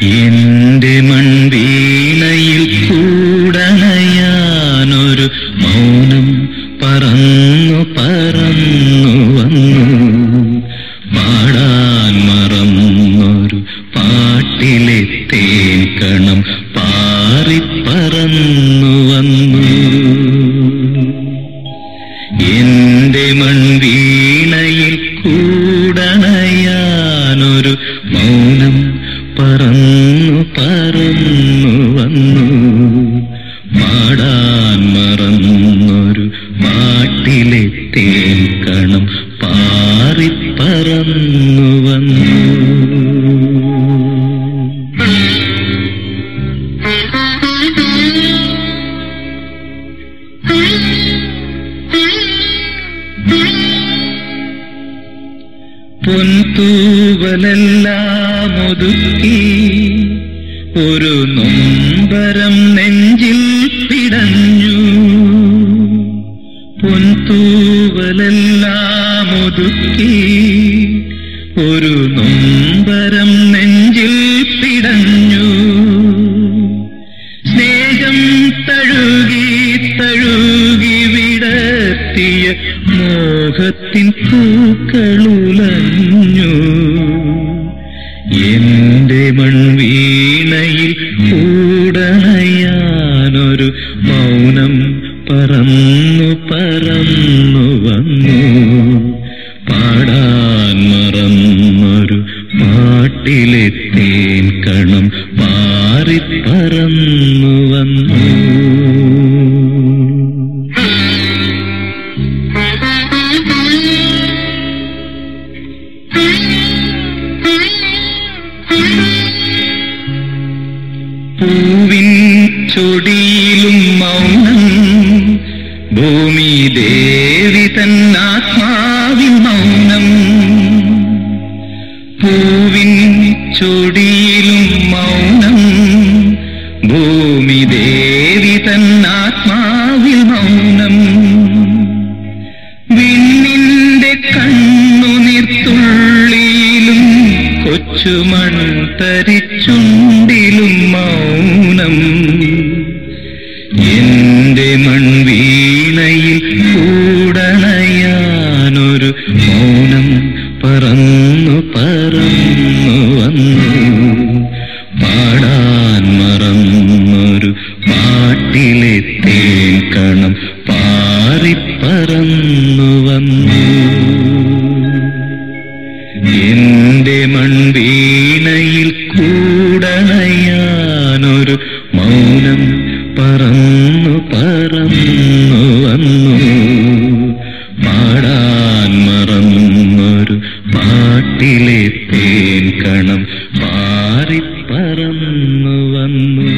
എന്റെ മൺവീണയിൽ കൂടണയാനൊരു മൗനം പറന്നു പറന്നു വന്നു. പാടാൻ മറന്നൊരു പാട്ടിലെ തേൻകണം പാറിപ്പറന്നു വന്നു. എന്റെ മൺവീണയിൽ കൂടണയാനൊരു മൗനം പൊൻതൂവലെല്ലാം ഒതുക്കി ഒരു നൊമ്പരം നെഞ്ചിൽ പിടഞ്ഞു. പൊൻതൂവലെല്ലാം ഒതുക്കി ഒരു നൊമ്പരം നെഞ്ചിൽ മോഹത്തിൻ പൂക്കളുലഞ്ഞു. എന്റെ മൺവീണയിൽ കൂടയാനൊരു മൗനം പറന്നു പറന്നു വന്നു. പാടാൻ മറന്നൊരു പാട്ടിലെ തേൻ കണം പാറിപ്പറന്നു വന്നു. ചൊടിയിലും മൗനം. ഭൂമി ദേവി തന്നാത്മാവിൻ മൗനം. പൂവിൻ ചൊടിയിലും മൗനം. ഭൂമി ദേവി കൊച്ചുമൺ തരിച്ചുണ്ടിലും മൗനം. എന്റെ മൺവീണയിൽ കൂടണയാനൊരു മൗനം പറന്നു പറന്നു വന്നു. പാടാൻ മറന്നൊരു എന്റെ മൺവീണയിൽ കൂടണയാനൊരു മൗനം പറന്നു പറന്നു വന്നു. പാടാൻ മറന്നൊരു പാട്ടിലെ തേൻ കണം പാറിപ്പറന്നു വന്നു.